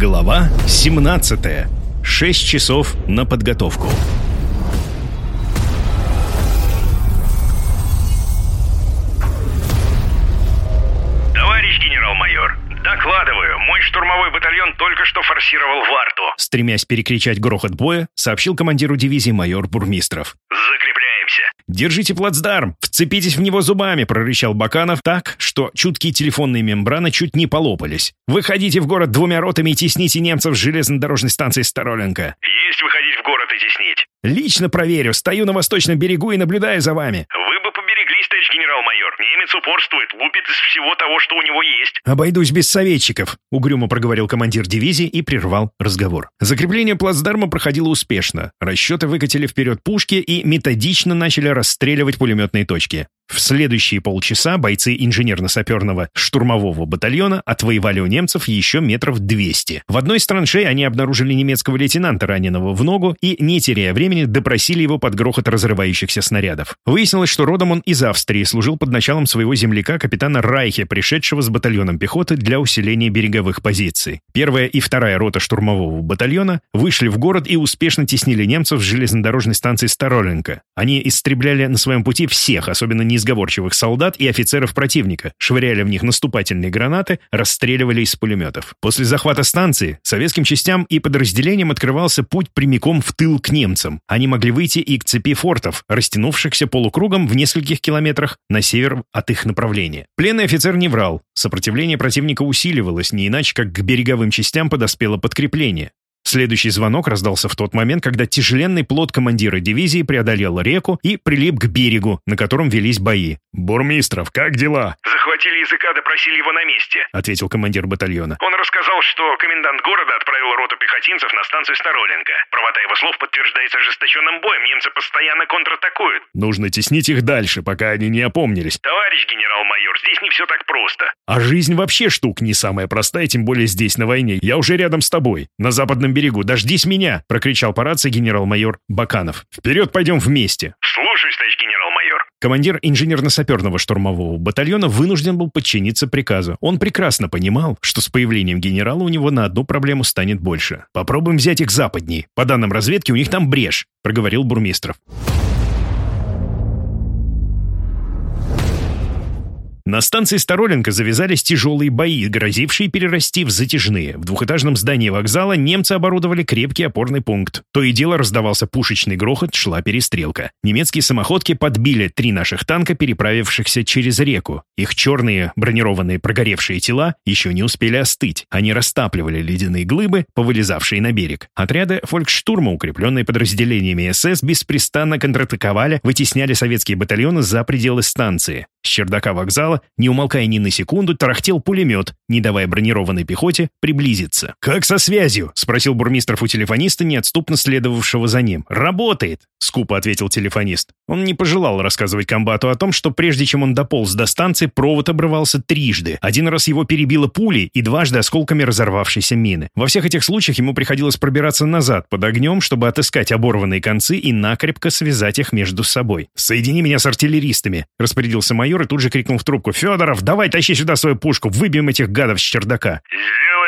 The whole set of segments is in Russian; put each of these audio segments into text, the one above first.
Глава 17. 6 часов на подготовку. Товарищ генерал-майор, докладываю, мой штурмовой батальон только что форсировал Варту. Стремясь перекричать грохот боя, сообщил командиру дивизии майор Бурмистров. Закрепляемся. «Держите плацдарм! Вцепитесь в него зубами!» — прорычал Баканов так, что чуткие телефонные мембраны чуть не полопались. «Выходите в город двумя ротами и тесните немцев с железнодорожной станции Староленко!» Есть выходить в город и теснить. «Лично проверю, стою на восточном берегу и наблюдаю за вами!» Вы бы побереглись, товарищ генерал-майор. Немец упорствует, лупит из всего того, что у него есть. «Обойдусь без советчиков», — угрюмо проговорил командир дивизии и прервал разговор. Закрепление плацдарма проходило успешно. Расчеты выкатили вперед пушки и методично начали расстреливать пулеметные точки. В следующие полчаса бойцы инженерно-саперного штурмового батальона отвоевали у немцев еще метров 200. В одной из траншей они обнаружили немецкого лейтенанта, раненого в ногу, и, не теряя времени, допросили его под грохот разрывающихся снарядов. Выяснилось, что родом он из Австрии, служил под началом своего земляка капитана Райхе, пришедшего с батальоном пехоты для усиления береговых позиций. Первая и вторая рота штурмового батальона вышли в город и успешно теснили немцев с железнодорожной станции Староленко. Они истребляли на своем пути всех, особенно неизговорчивых солдат и офицеров противника, швыряли в них наступательные гранаты, расстреливали из пулеметов. После захвата станции советским частям и подразделениям открывался путь прямиком в тыл к немцам. Они могли выйти и к цепи фортов, растянувшихся полукругом в нескольких километрах на север от их направления. Пленный офицер не врал. Сопротивление противника усиливалось, не иначе как к береговым частям подоспело подкрепление. Следующий звонок раздался в тот момент, когда тяжеленный плот командира дивизии преодолел реку и прилип к берегу, на котором велись бои. «Бурмистров, как дела?» Захватили языка, допросили его на месте. — ответил командир батальона. Он рассказал, что комендант города отправил роту пехотинцев на станцию Староленко. Правота его слов подтверждается ожесточенным боем. Немцы постоянно контратакуют. «Нужно теснить их дальше, пока они не опомнились. Товарищ генерал-майор, здесь не все так просто. А жизнь вообще штука не самая простая, тем более здесь, на войне. Я уже рядом с тобой, на западном берегу. Дождись меня!» — прокричал по рации генерал-майор Баканов. «Вперед пойдем вместе!» Слушаюсь, товарищ генерал-майор. Командир инженерно-саперного штурмового батальона вынужден был подчиниться приказу. Он прекрасно понимал, что с появлением генерала у него на одну проблему станет больше. «Попробуем взять их западней. По данным разведки, у них там брешь», — проговорил Бурмистров. На станции Староленко завязались тяжелые бои, грозившие перерасти в затяжные. В двухэтажном здании вокзала немцы оборудовали крепкий опорный пункт. То и дело раздавался пушечный грохот, шла перестрелка. Немецкие самоходки подбили три наших танка, переправившихся через реку. Их черные бронированные прогоревшие тела еще не успели остыть. Они растапливали ледяные глыбы, повылезавшие на берег. Отряды фолькштурма, укрепленные подразделениями СС, беспрестанно контратаковали, вытесняли советские батальоны за пределы станции. С чердака вокзала, не умолкая ни на секунду, тарахтел пулемет, не давая бронированной пехоте приблизиться. «Как со связью?» — спросил бурмистров у телефониста, неотступно следовавшего за ним. «Работает!» — скупо ответил телефонист. Он не пожелал рассказывать комбату о том, что прежде чем он дополз до станции, провод обрывался трижды. Один раз его перебило пулей и дважды осколками разорвавшейся мины. Во всех этих случаях ему приходилось пробираться назад под огнем, чтобы отыскать оборванные концы и накрепко связать их между собой. «Соедини меня с артиллеристами!» — распорядился майор и тут же крикнул в трубку. «Федоров, давай тащи сюда свою пушку, выбьем этих гадов с чердака!»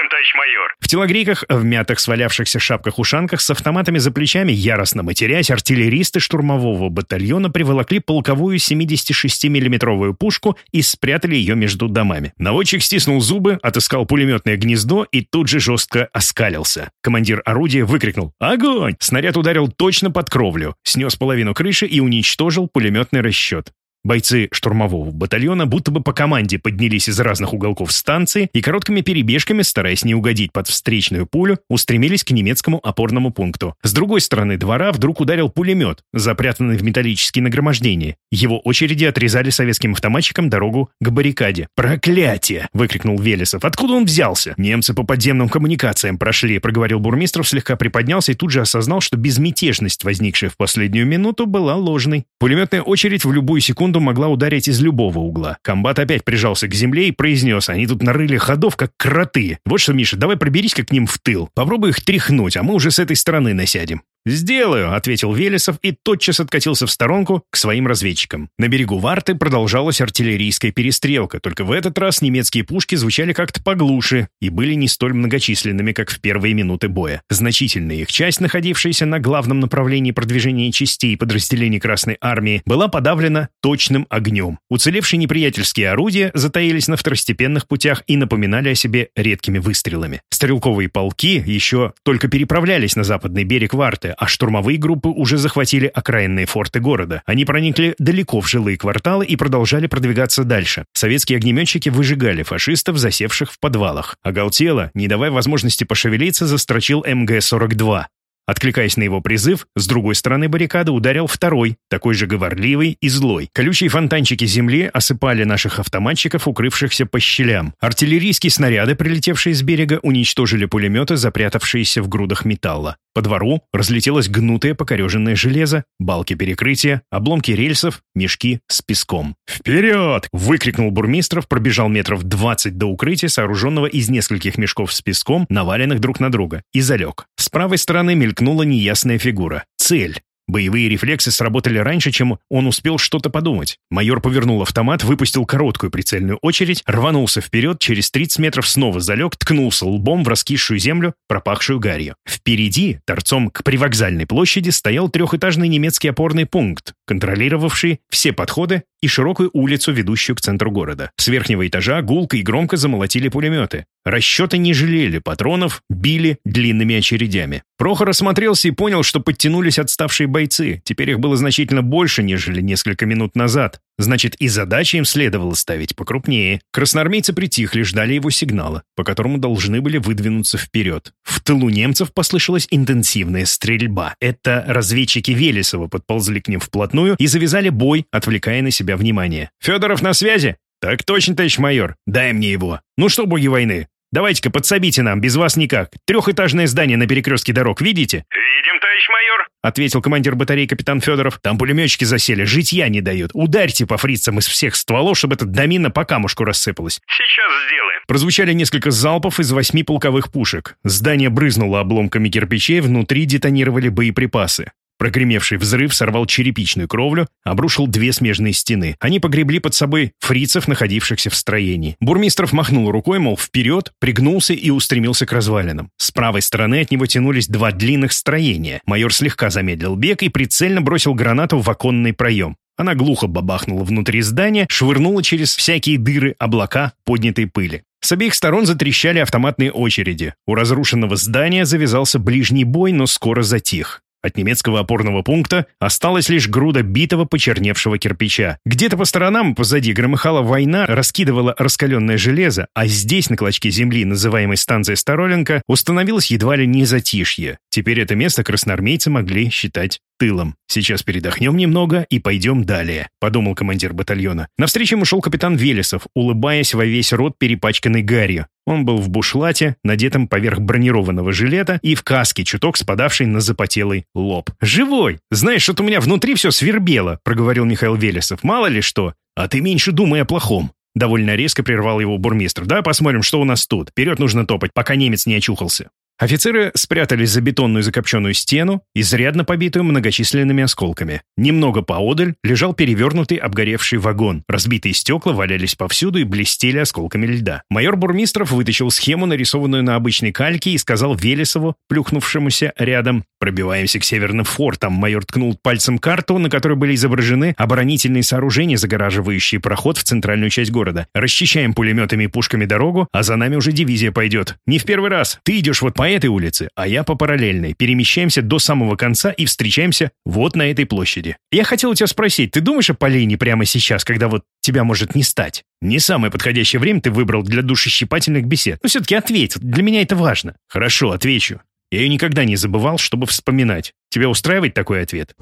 Сделаем, товарищ майор. В телогрейках, в мятых свалявшихся шапках-ушанках, с автоматами за плечами, яростно матерясь, артиллеристы штурмового батальона приволокли полковую 76 миллиметровую пушку и спрятали ее между домами. Наводчик стиснул зубы, отыскал пулеметное гнездо и тут же жестко оскалился. Командир орудия выкрикнул «Огонь!». Снаряд ударил точно под кровлю, снес половину крыши и уничтожил пулеметный расчет. Бойцы штурмового батальона будто бы по команде поднялись из разных уголков станции и короткими перебежками, стараясь не угодить под встречную пулю, устремились к немецкому опорному пункту. С другой стороны двора вдруг ударил пулемет, запрятанный в металлические нагромождения. Его очереди отрезали советским автоматчикам дорогу к баррикаде. «Проклятие!» — выкрикнул Велесов. «Откуда он взялся?» «Немцы по подземным коммуникациям прошли», — проговорил Бурмистров, слегка приподнялся и тут же осознал, что безмятежность, возникшая в последнюю минуту, была ложной. Пулеметная очередь в любую секунду могла ударить из любого угла. Комбат опять прижался к земле и произнес, они тут нарыли ходов, как кроты. Вот что, Миша, давай проберись-ка к ним в тыл. Попробуй их тряхнуть, а мы уже с этой стороны насядем. «Сделаю», — ответил Велесов и тотчас откатился в сторонку к своим разведчикам. На берегу Варты продолжалась артиллерийская перестрелка, только в этот раз немецкие пушки звучали как-то поглуше и были не столь многочисленными, как в первые минуты боя. Значительная их часть, находившаяся на главном направлении продвижения частей подразделений Красной Армии, была подавлена точным огнем. Уцелевшие неприятельские орудия затаились на второстепенных путях и напоминали о себе редкими выстрелами. Стрелковые полки еще только переправлялись на западный берег Варты, а штурмовые группы уже захватили окраинные форты города. Они проникли далеко в жилые кварталы и продолжали продвигаться дальше. Советские огнеметчики выжигали фашистов, засевших в подвалах. Оголтело, не давая возможности пошевелиться, застрочил МГ-42. Откликаясь на его призыв, с другой стороны баррикады ударил второй, такой же говорливый и злой. Колючие фонтанчики земли осыпали наших автоматчиков, укрывшихся по щелям. Артиллерийские снаряды, прилетевшие с берега, уничтожили пулеметы, запрятавшиеся в грудах металла. По двору разлетелось гнутое покореженное железо, балки перекрытия, обломки рельсов, мешки с песком. «Вперед!» — выкрикнул Бурмистров, пробежал метров двадцать до укрытия, сооруженного из нескольких мешков с песком, наваленных друг на друга, и залег. С правой стороны мелькнула неясная фигура. Цель. Боевые рефлексы сработали раньше, чем он успел что-то подумать. Майор повернул автомат, выпустил короткую прицельную очередь, рванулся вперед, через 30 метров снова залег, ткнулся лбом в раскисшую землю, пропахшую гарью. Впереди, торцом к привокзальной площади, стоял трехэтажный немецкий опорный пункт, контролировавший все подходы и широкую улицу, ведущую к центру города. С верхнего этажа гулко и громко замолотили пулеметы. Расчеты не жалели патронов, били длинными очередями. Прохор осмотрелся и понял, что подтянулись отставшие бойцы. Теперь их было значительно больше, нежели несколько минут назад. Значит, и задачи им следовало ставить покрупнее. Красноармейцы притихли, ждали его сигнала, по которому должны были выдвинуться вперед. В тылу немцев послышалась интенсивная стрельба. Это разведчики Велесова подползли к ним вплотную и завязали бой, отвлекая на себя внимание. «Федоров на связи?» «Так точно, товарищ майор. Дай мне его. Ну что, боги войны, давайте-ка подсобите нам, без вас никак. Трехэтажное здание на перекрестке дорог, видите?» «Видим, товарищ майор». — ответил командир батареи капитан Федоров. «Там пулеметчики засели, житья не дают. Ударьте по фрицам из всех стволов, чтобы эта домина по камушку рассыпалась». «Сейчас сделаем». Прозвучали несколько залпов из восьми полковых пушек. Здание брызнуло обломками кирпичей, внутри детонировали боеприпасы. Прогремевший взрыв сорвал черепичную кровлю, обрушил две смежные стены. Они погребли под собой фрицев, находившихся в строении. Бурмистров махнул рукой, мол, вперед, пригнулся и устремился к развалинам. С правой стороны от него тянулись два длинных строения. Майор слегка замедлил бег и прицельно бросил гранату в оконный проем. Она глухо бабахнула внутри здания, швырнула через всякие дыры облака поднятой пыли. С обеих сторон затрещали автоматные очереди. У разрушенного здания завязался ближний бой, но скоро затих. От немецкого опорного пункта осталась лишь груда битого почерневшего кирпича. Где-то по сторонам позади громыхала война, раскидывала раскаленное железо, а здесь, на клочке земли, называемой станцией Староленко, установилось едва ли не затишье. Теперь это место красноармейцы могли считать тылом. «Сейчас передохнем немного и пойдем далее», — подумал командир батальона. Навстречу ему шел капитан Велесов, улыбаясь во весь рот, перепачканный гарью. Он был в бушлате, надетом поверх бронированного жилета и в каске, чуток спадавшей на запотелый лоб. «Живой! Знаешь, что-то у меня внутри все свербело», — проговорил Михаил Велесов. «Мало ли что. А ты меньше думай о плохом». Довольно резко прервал его бурмистр. «Да, посмотрим, что у нас тут. Вперед нужно топать, пока немец не очухался». Офицеры спрятались за бетонную закопченную стену, изрядно побитую многочисленными осколками. Немного поодаль лежал перевернутый обгоревший вагон. Разбитые стекла валялись повсюду и блестели осколками льда. Майор Бурмистров вытащил схему, нарисованную на обычной кальке, и сказал Велесову, плюхнувшемуся рядом, «Пробиваемся к северным фортам». Майор ткнул пальцем карту, на которой были изображены оборонительные сооружения, загораживающие проход в центральную часть города. «Расчищаем пулеметами и пушками дорогу, а за нами уже дивизия пойдет. Не в первый раз. Ты идешь вот по этой улице, а я по параллельной. Перемещаемся до самого конца и встречаемся вот на этой площади. Я хотел у тебя спросить, ты думаешь о Полине прямо сейчас, когда вот тебя может не стать? Не самое подходящее время ты выбрал для душещипательных бесед. Но все-таки ответь, для меня это важно. Хорошо, отвечу. Я ее никогда не забывал, чтобы вспоминать. Тебя устраивает такой ответ?»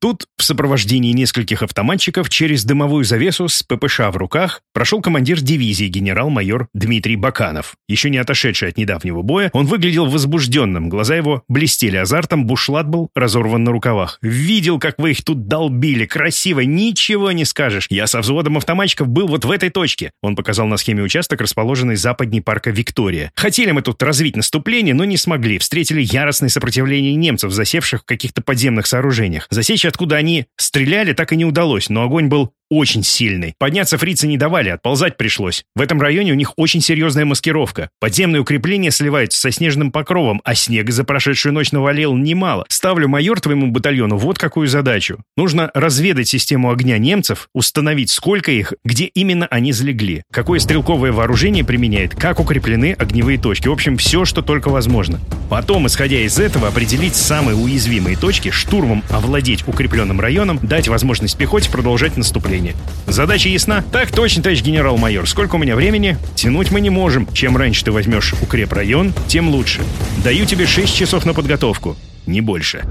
Тут, в сопровождении нескольких автоматчиков, через дымовую завесу с ППШ в руках прошел командир дивизии генерал-майор Дмитрий Баканов. Еще не отошедший от недавнего боя, он выглядел возбужденным, глаза его блестели азартом, бушлат был разорван на рукавах. «Видел, как вы их тут долбили, красиво, ничего не скажешь. Я со взводом автоматчиков был вот в этой точке». Он показал на схеме участок, расположенный западней парка Виктория. «Хотели мы тут развить наступление, но не смогли. Встретили яростное сопротивление немцев, засевших в каких-то подземных сооружениях. Засечь, откуда они стреляли, так и не удалось, но огонь был очень сильный. Подняться фрицы не давали, отползать пришлось. В этом районе у них очень серьезная маскировка. Подземные укрепления сливаются со снежным покровом, а снега за прошедшую ночь навалил немало. Ставлю, майор, твоему батальону вот какую задачу. Нужно разведать систему огня немцев, установить, сколько их, где именно они залегли, какое стрелковое вооружение применяет, как укреплены огневые точки. В общем, все, что только возможно. Потом, исходя из этого, определить самые уязвимые точки, штурмом овладеть укрепленным районом, дать возможность пехоте продолжать наступление направлении. Задача ясна? Так точно, товарищ генерал-майор. Сколько у меня времени? Тянуть мы не можем. Чем раньше ты возьмешь укрепрайон, тем лучше. Даю тебе 6 часов на подготовку. Не больше.